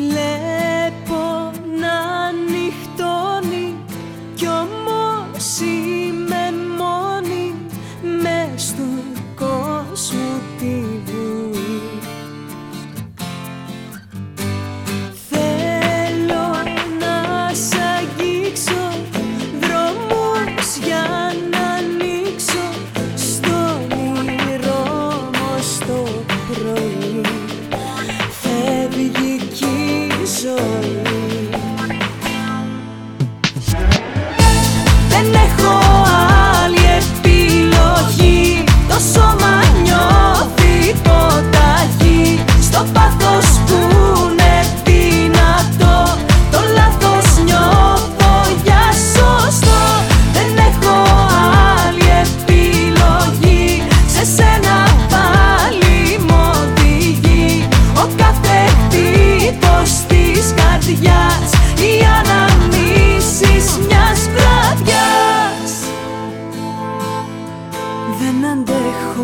bile pendejo.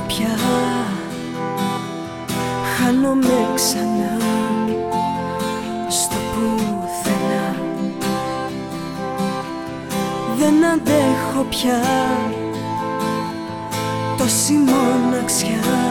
Πια. Χάνομαι ξανά στο πουθενά. Δεν αντέχω πια. Τόση μοναξιά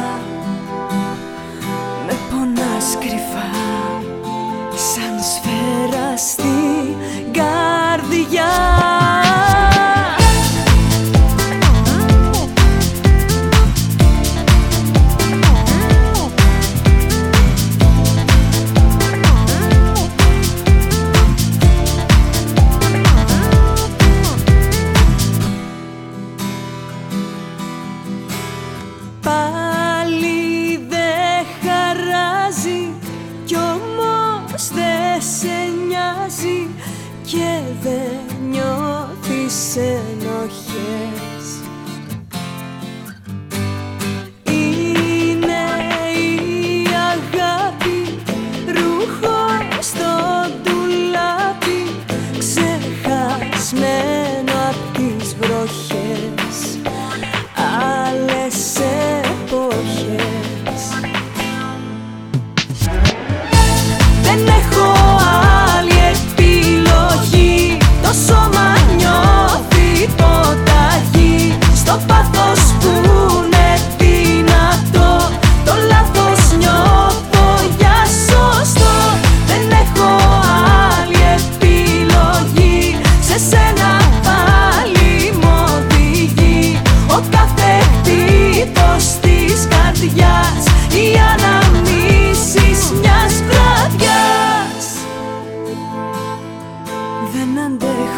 και δεν νιώθεις ενοχές.